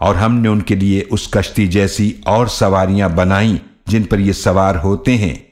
और हमने उनके लिए उस कश्ती जैसी और सवारियाँ बनाई, जिन पर ये सवार होते हैं।